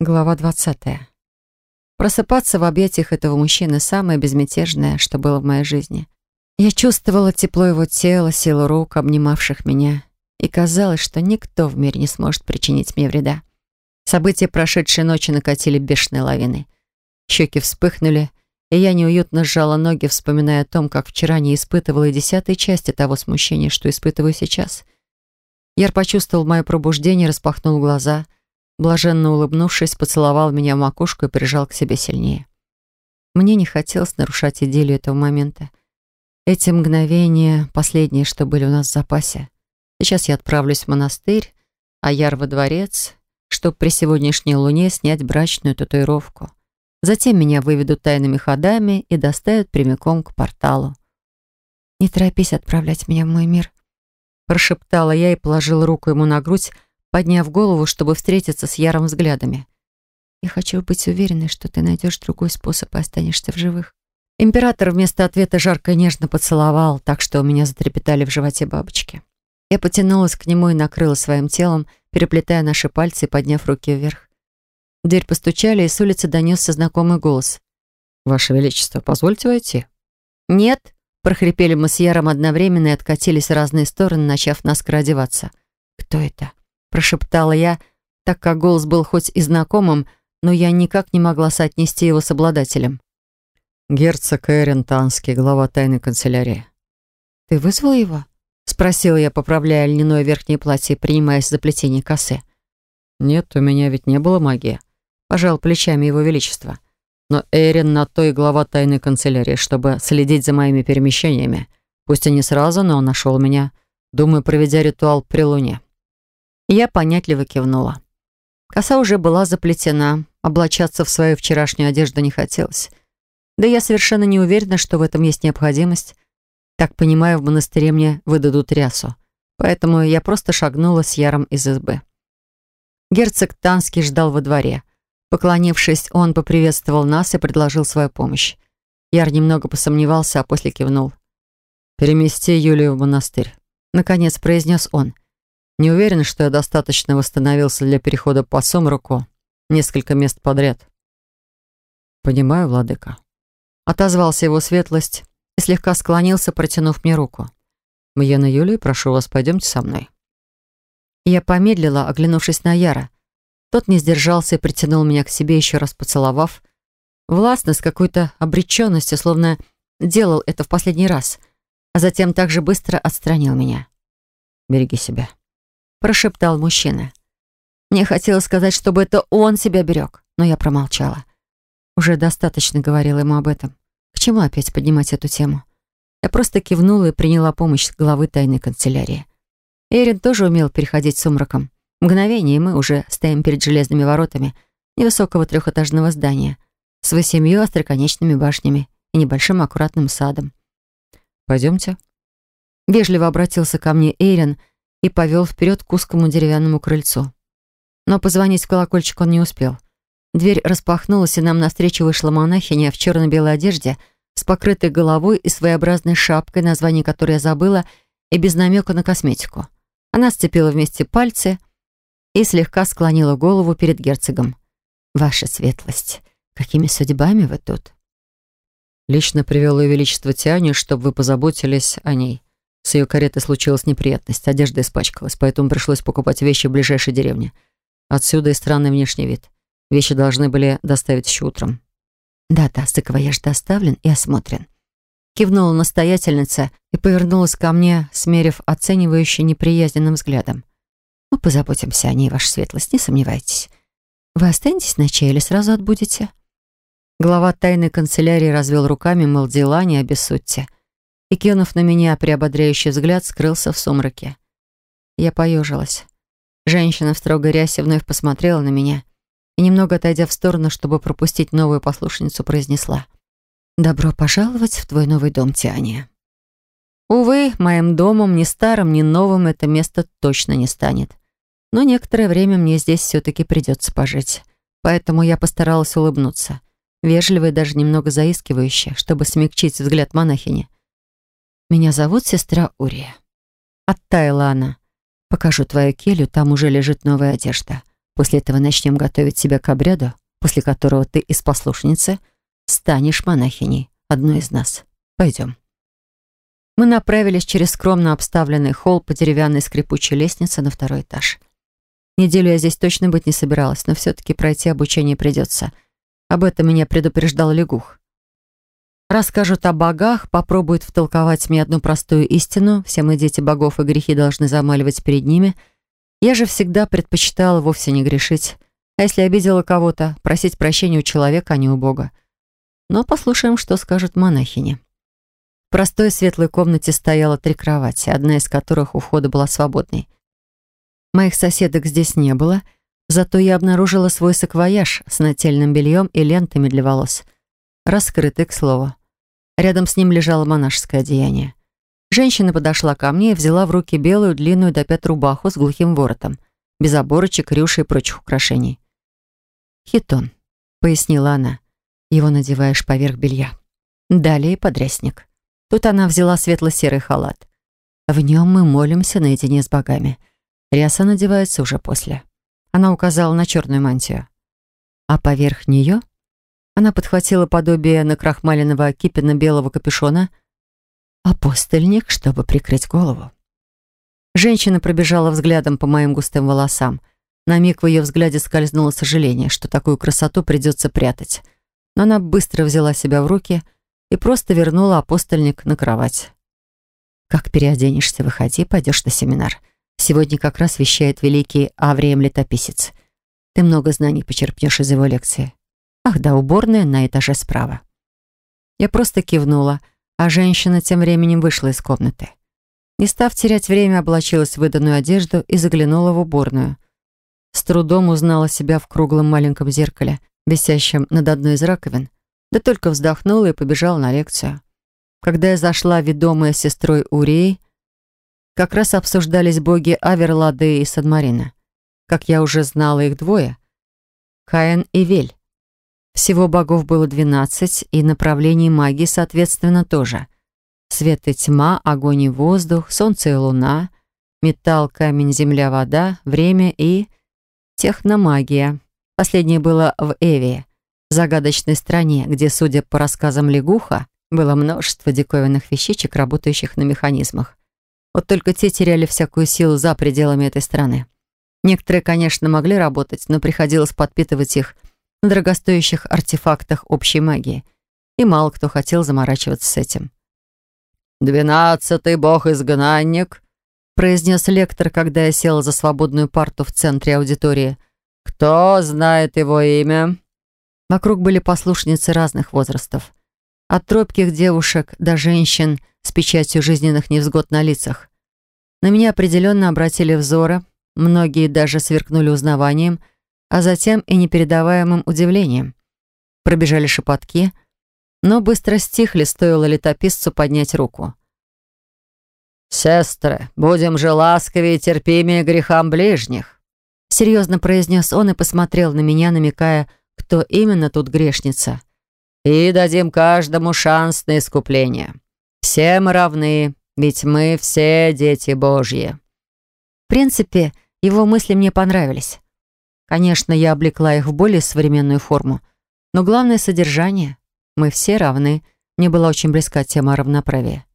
Глава 20. Просыпаться в объятиях этого мужчины самое безмятежное, что было в моей жизни. Я чувствовала тепло его тела, силу рук, обнимавших меня, и казалось, что никто в мире не сможет причинить мне вреда. События прошедшей ночи накатили бешеной лавиной. Щеки вспыхнули, и я неуютно сжала ноги, вспоминая о том, как вчера не испытывала и десятой части того смущения, что испытываю сейчас. Яр почувствовал мое пробуждение, распахнул глаза — блаженно улыбнувшись, поцеловал меня в макушку и прижал к себе сильнее. Мне не хотелось нарушать идиллию этого момента. Эти мгновения — последние, что были у нас в запасе. Сейчас я отправлюсь в монастырь, а Яр во дворец, чтобы при сегодняшней луне снять брачную татуировку. Затем меня выведут тайными ходами и доставят прямиком к порталу. «Не торопись отправлять меня в мой мир», — прошептала я и положила руку ему на грудь, подняв голову, чтобы встретиться с Яром взглядами. «Я хочу быть уверенной, что ты найдешь другой способ и останешься в живых». Император вместо ответа жарко и нежно поцеловал, так что у меня затрепетали в животе бабочки. Я потянулась к нему и накрыла своим телом, переплетая наши пальцы и подняв руки вверх. В дверь постучали, и с улицы донесся знакомый голос. «Ваше Величество, позвольте войти?» «Нет», — прохрипели мы с Яром одновременно и откатились в разные стороны, начав наскоро одеваться. «Кто это?» Прошептала я, так как голос был хоть и знакомым, но я никак не могла соотнести его с обладателем. «Герцог Эрин Танский, глава тайной канцелярии». «Ты вызвал его?» — спросила я, поправляя льняное верхнее платье, принимаясь за плетение косы. «Нет, у меня ведь не было магии», — пожал плечами его величество. «Но Эрин на то и глава тайной канцелярии, чтобы следить за моими перемещениями. Пусть и не сразу, но он нашел меня, думаю, проведя ритуал при луне». Я понятливо кивнула. Коса уже была заплетена, облачаться в свою вчерашнюю одежду не хотелось. Да я совершенно не уверена, что в этом есть необходимость. Так понимаю, в монастыре мне выдадут рясу. Поэтому я просто шагнула с Яром из избы. Герцог Танский ждал во дворе. Поклонившись, он поприветствовал нас и предложил свою помощь. Яр немного посомневался, а после кивнул. «Перемести Юлию в монастырь», — наконец произнес он. Не уверен, что я достаточно восстановился для перехода по сумраку несколько мест подряд. Понимаю, владыка. Отозвался его светлость и слегка склонился, протянув мне руку. Мьена Юлия, прошу вас, пойдемте со мной. Я помедлила, оглянувшись на Яра. Тот не сдержался и притянул меня к себе, еще раз поцеловав. Властно, с какой-то обреченностью, словно делал это в последний раз, а затем также быстро отстранил меня. «Береги себя», прошептал мужчина. Мне хотелось сказать, чтобы это он себя берег, но я промолчала. Уже достаточно говорила ему об этом. К чему опять поднимать эту тему? Я просто кивнула и приняла помощь главы тайной канцелярии. Эрин тоже умел переходить сумраком. Мгновение, и мы уже стоим перед железными воротами невысокого трехэтажного здания с восемью остроконечными башнями и небольшим аккуратным садом. «Пойдемте». Вежливо обратился ко мне Эрин — и повел вперед к узкому деревянному крыльцу. Но позвонить в колокольчик он не успел. Дверь распахнулась, и нам навстречу вышла монахиня в черно-белой одежде с покрытой головой и своеобразной шапкой, название которой я забыла, и без намека на косметику. Она сцепила вместе пальцы и слегка склонила голову перед герцогом. «Ваша светлость, какими судьбами вы тут?» «Лично привел ее величество Тианю, чтобы вы позаботились о ней», с ее каретой случилась неприятность, одежда испачкалась, поэтому пришлось покупать вещи в ближайшей деревне. Отсюда и странный внешний вид. Вещи должны были доставить еще утром. «Да-да, саквояж доставлен и осмотрен». Кивнула настоятельница и повернулась ко мне, смерив оценивающе неприязненным взглядом. «Мы позаботимся о ней, ваша светлость, не сомневайтесь. Вы останетесь на чай или сразу отбудете?» Глава тайной канцелярии развел руками, мол, дела не обессудьте и, кинув на меня приободряющий взгляд, скрылся в сумраке. Я поежилась. Женщина в строгой рясе вновь посмотрела на меня и, немного отойдя в сторону, чтобы пропустить новую послушницу, произнесла «Добро пожаловать в твой новый дом, Тиания». Увы, моим домом ни старым, ни новым это место точно не станет. Но некоторое время мне здесь все-таки придется пожить. Поэтому я постаралась улыбнуться, вежливо и даже немного заискивающе, чтобы смягчить взгляд монахини. Меня зовут сестра Урия. Оттаяла она. Покажу твою келью, там уже лежит новая одежда. После этого начнем готовить себя к обряду, после которого ты из послушницы станешь монахиней, одной из нас. Пойдем. Мы направились через скромно обставленный холл по деревянной скрипучей лестнице на второй этаж. Неделю я здесь точно быть не собиралась, но все-таки пройти обучение придется. Об этом меня предупреждал Лягух. Расскажут о богах, попробуют втолковать мне одну простую истину. Все мы дети богов, и грехи должны замаливать перед ними. Я же всегда предпочитала вовсе не грешить. А если обидела кого-то, просить прощения у человека, а не у бога. Но послушаем, что скажут монахини. В простой светлой комнате стояло три кровати, одна из которых у входа была свободной. Моих соседок здесь не было, зато я обнаружила свой саквояж с нательным бельем и лентами для волос. Раскрытый, к слову. Рядом с ним лежало монашеское одеяние. Женщина подошла ко мне и взяла в руки белую длинную до пят рубаху с глухим воротом, без оборочек, рюши и прочих украшений. «Хитон», — пояснила она. «Его надеваешь поверх белья. Далее подрясник. Тут она взяла светло-серый халат. В нем мы молимся наедине с богами. Ряса надевается уже после. Она указала на черную мантию. А поверх нее она подхватила подобие накрахмаленного кипина белого капюшона, апостольник, чтобы прикрыть голову. Женщина пробежала взглядом по моим густым волосам. На миг в ее взгляде скользнуло сожаление, что такую красоту придется прятать. Но она быстро взяла себя в руки и просто вернула апостольник на кровать. «Как переоденешься, выходи, пойдешь на семинар. Сегодня как раз вещает великий Аврием Летописец. Ты много знаний почерпнешь из его лекции. Ах да, уборная на этаже справа. Я просто кивнула, а женщина тем временем вышла из комнаты. Не став терять время, облачилась в выданную одежду и заглянула в уборную. С трудом узнала себя в круглом маленьком зеркале, висящем над одной из раковин, да только вздохнула и побежала на лекцию. Когда я зашла, ведомая сестрой Урией, как раз обсуждались боги Аверлады и Садмарина. Как я уже знала, их двое — Каин и Вель. Всего богов было двенадцать, и направлений магии, соответственно, тоже. Свет и тьма, огонь и воздух, солнце и луна, металл, камень, земля, вода, время и техномагия. Последнее было в Эве, загадочной стране, где, судя по рассказам Лягуха, было множество диковинных вещичек, работающих на механизмах. Вот только те теряли всякую силу за пределами этой страны. Некоторые, конечно, могли работать, но приходилось подпитывать их на дорогостоящих артефактах общей магии. И мало кто хотел заморачиваться с этим. «Двенадцатый бог-изгнанник», — произнес лектор, когда я села за свободную парту в центре аудитории. «Кто знает его имя?» Вокруг были послушницы разных возрастов. От тропких девушек до женщин — с печатью жизненных невзгод на лицах. На меня определенно обратили взоры, многие даже сверкнули узнаванием, а затем и непередаваемым удивлением. Пробежали шепотки, но быстро стихли, стоило летописцу поднять руку. «Сестры, будем же ласковее и терпимее грехам ближних», серьезно произнес он и посмотрел на меня, намекая, кто именно тут грешница. «И дадим каждому шанс на искупление. Все мы равны, ведь мы все дети Божьи». В принципе, его мысли мне понравились. Конечно, я облекла их в более современную форму, но главное — содержание. Мы все равны. Мне была очень близка тема равноправия.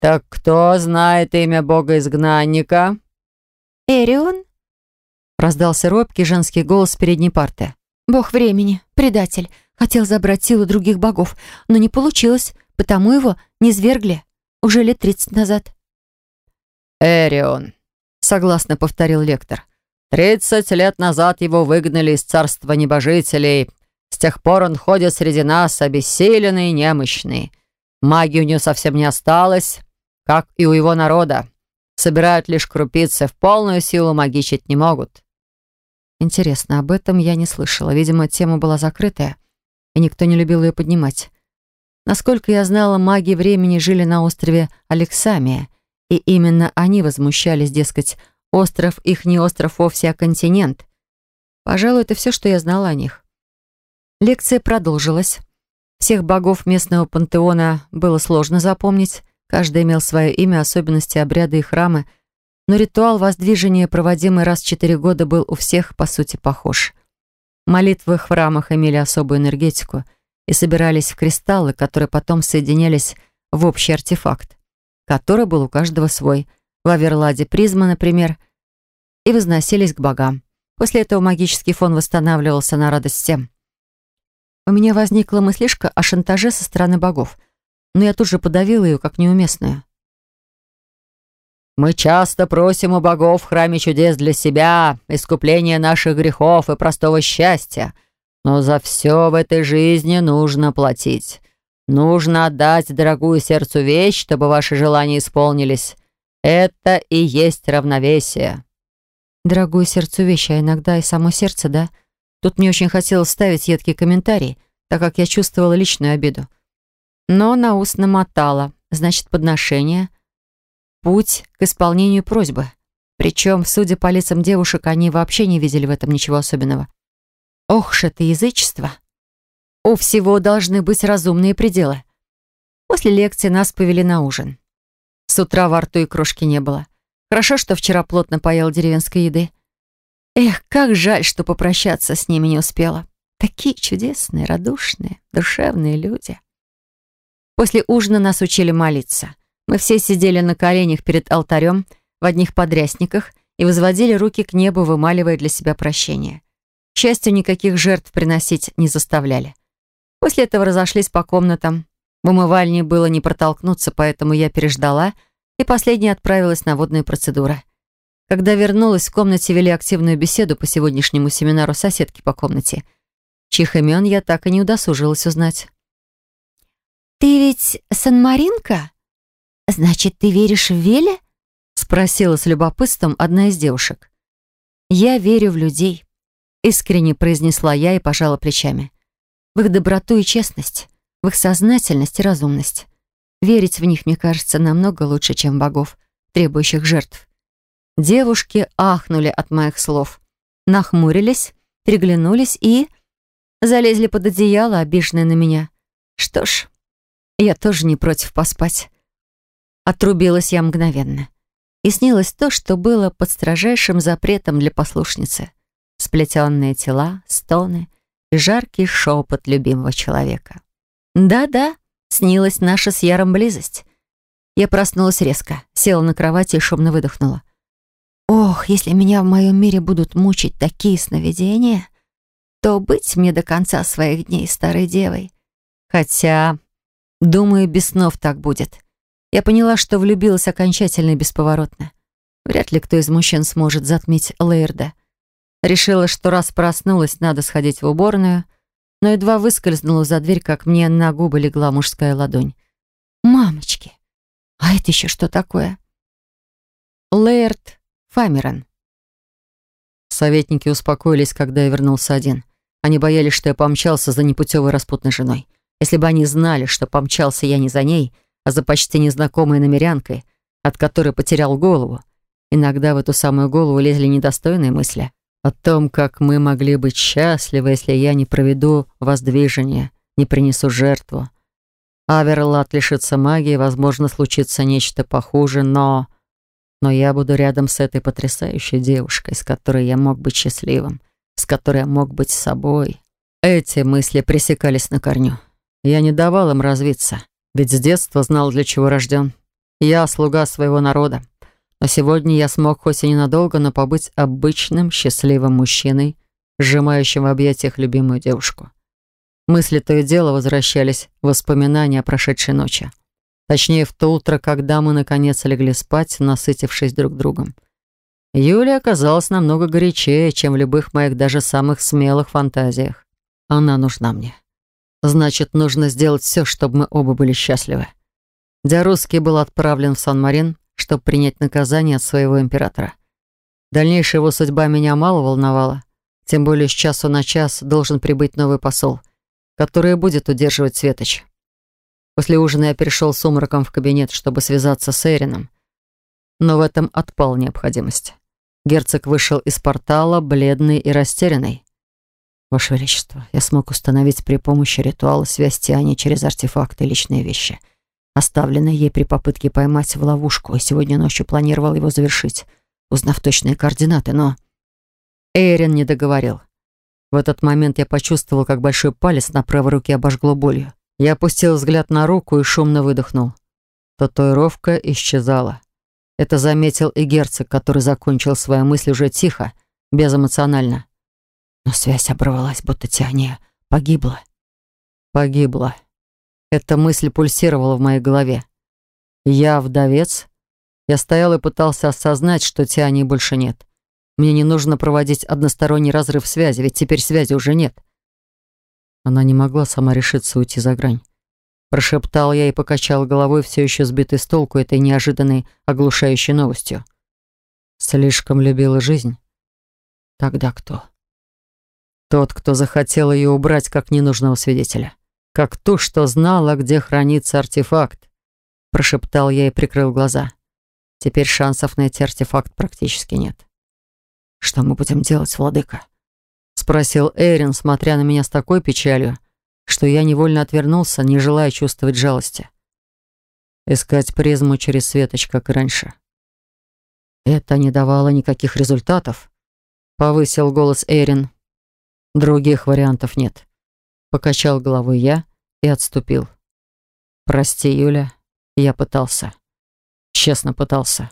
«Так кто знает имя бога-изгнанника?» «Эрион?» Раздался робкий женский голос передней парты. «Бог времени, предатель. Хотел забрать силу других богов, но не получилось потому его не свергли уже лет тридцать назад. «Эрион», — согласно повторил лектор. «Тридцать лет назад его выгнали из царства небожителей. С тех пор он ходит среди нас, обессиленный и немощный. Магии у него совсем не осталось, как и у его народа. Собирают лишь крупицы, в полную силу магичить не могут». Интересно, об этом я не слышала. Видимо, тема была закрытая, и никто не любил ее поднимать. Насколько я знала, маги времени жили на острове Алексамия, и именно они возмущались, дескать, остров их не остров вовсе, а континент. Пожалуй, это все, что я знала о них. Лекция продолжилась. Всех богов местного пантеона было сложно запомнить. Каждый имел свое имя, особенности, обряды и храмы. но ритуал воздвижения, проводимый раз в четыре года, был у всех, по сути, похож. Молитвы в храмах имели особую энергетику и собирались в кристаллы, которые потом соединялись в общий артефакт, который был у каждого свой, в Аверладе призма, например, и возносились к богам. После этого магический фон восстанавливался на радость всем. У меня возникла мыслишка о шантаже со стороны богов, но я тут же подавила ее как неуместную. Мы часто просим у богов в храме чудес для себя, искупления наших грехов и простого счастья. Но за все в этой жизни нужно платить. Нужно отдать дорогую сердцу вещь, чтобы ваши желания исполнились. Это и есть равновесие. Дорогую сердцу вещь, а иногда и само сердце, да? Тут мне очень хотелось ставить едкий комментарий, так как я чувствовала личную обиду. Но на ус намотала. Значит, подношение — путь к исполнению просьбы. Причем, судя по лицам девушек, они вообще не видели в этом ничего особенного. Ох ж это язычество! У всего должны быть разумные пределы. После лекции нас повели на ужин. С утра во рту и крошки не было. Хорошо, что вчера плотно поел деревенской еды. Эх, как жаль, что попрощаться с ними не успела. Такие чудесные, радушные, душевные люди. После ужина нас учили молиться. Мы все сидели на коленях перед алтарем в одних подрясниках и возводили руки к небу, вымаливая для себя прощение. К счастью, никаких жертв приносить не заставляли. После этого разошлись по комнатам. В умывальне было не протолкнуться, поэтому я переждала и последняя отправилась на водные процедуры. Когда вернулась, в комнате вели активную беседу по сегодняшнему семинару соседки по комнате, чьих имен я так и не удосужилась узнать. «Ты ведь Сан-Маринка?» «Значит, ты веришь в Веле?» — спросила с любопытством одна из девушек. «Я верю в людей», — искренне произнесла я и пожала плечами. «В их доброту и честность, в их сознательность и разумность. Верить в них, мне кажется, намного лучше, чем богов, требующих жертв». Девушки ахнули от моих слов, нахмурились, переглянулись и... залезли под одеяло, обиженные на меня. Что ж, я тоже не против поспать. Отрубилась я мгновенно. И снилось то, что было под строжайшим запретом для послушницы. Сплетенные тела, стоны и жаркий шепот любимого человека. Да-да, снилась наша с Яром близость. Я проснулась резко, села на кровати и шумно выдохнула. Ох, если меня в моем мире будут мучить такие сновидения, то быть мне до конца своих дней старой девой. Хотя, думаю, без снов так будет. Я поняла, что влюбилась окончательно и бесповоротно. Вряд ли кто из мужчин сможет затмить Лейерда. Решила, что раз проснулась, надо сходить в уборную, но едва выскользнула за дверь, как мне на губы легла мужская ладонь. «Мамочки! А это еще что такое?» Лейерд Фамерон. Советники успокоились, когда я вернулся один. Они боялись, что я помчался за непутевой распутной женой. Если бы они знали, что помчался я не за ней — а за почти незнакомой намерянкой, от которой потерял голову. Иногда в эту самую голову лезли недостойные мысли о том, как мы могли быть счастливы, если я не проведу воздвижение, не принесу жертву. Аверлат лишится магии, возможно, случится нечто похуже, но... Но я буду рядом с этой потрясающей девушкой, с которой я мог быть счастливым, с которой я мог быть собой. Эти мысли пресекались на корню. Я не давал им развиться. Ведь с детства знал, для чего рожден. Я слуга своего народа. Но сегодня я смог хоть и ненадолго, но побыть обычным, счастливым мужчиной, сжимающим в объятиях любимую девушку. Мысли то и дело возвращались в воспоминания о прошедшей ночи. Точнее, в то утро, когда мы наконец легли спать, насытившись друг другом. Юлия оказалась намного горячее, чем в любых моих даже самых смелых фантазиях. Она нужна мне. Значит, нужно сделать все, чтобы мы оба были счастливы. Диарусский был отправлен в Сан-Марин, чтобы принять наказание от своего императора. Дальнейшая его судьба меня мало волновала. Тем более с часу на час должен прибыть новый посол, который будет удерживать Светоч. После ужина я перешел с умраком в кабинет, чтобы связаться с Эрином. Но в этом отпала необходимость. Герцог вышел из портала, бледный и растерянный. «Ваше Величество, я смог установить при помощи ритуала связь Тиане через артефакты личные вещи, оставленные ей при попытке поймать в ловушку, и сегодня ночью планировал его завершить. узнав точные координаты, но... Эйрин не договорил. В этот момент я почувствовал, как большой палец на правой руке обожгло болью. Я опустил взгляд на руку и шумно выдохнул. Татуировка исчезала. Это заметил и герцог, который закончил свою мысль уже тихо, безэмоционально. Но связь оборвалась, будто Тиания погибла. Погибла. Эта мысль пульсировала в моей голове. Я вдовец. Я стоял и пытался осознать, что Тиани больше нет. Мне не нужно проводить односторонний разрыв связи, ведь теперь связи уже нет. Она не могла сама решиться уйти за грань. Прошептал я и покачал головой, все еще сбитый с толку этой неожиданной, оглушающей новостью. Слишком любила жизнь. Тогда кто? Тот, кто захотел ее убрать как ненужного свидетеля. Как ту, что знала, где хранится артефакт. Прошептал я и прикрыл глаза. Теперь шансов найти артефакт практически нет. «Что мы будем делать, владыка?» Спросил Эйрин, смотря на меня с такой печалью, что я невольно отвернулся, не желая чувствовать жалости. Искать призму через светоч, как и раньше. Это не давало никаких результатов. Повысил голос Эйрин. Других вариантов нет. Покачал головой я и отступил. Прости, Юля, я пытался. Честно пытался.